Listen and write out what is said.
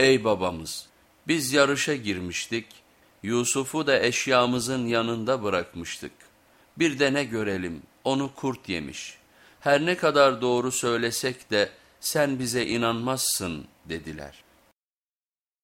Ey babamız biz yarışa girmiştik, Yusuf'u da eşyamızın yanında bırakmıştık. Bir de ne görelim onu kurt yemiş. Her ne kadar doğru söylesek de sen bize inanmazsın dediler.''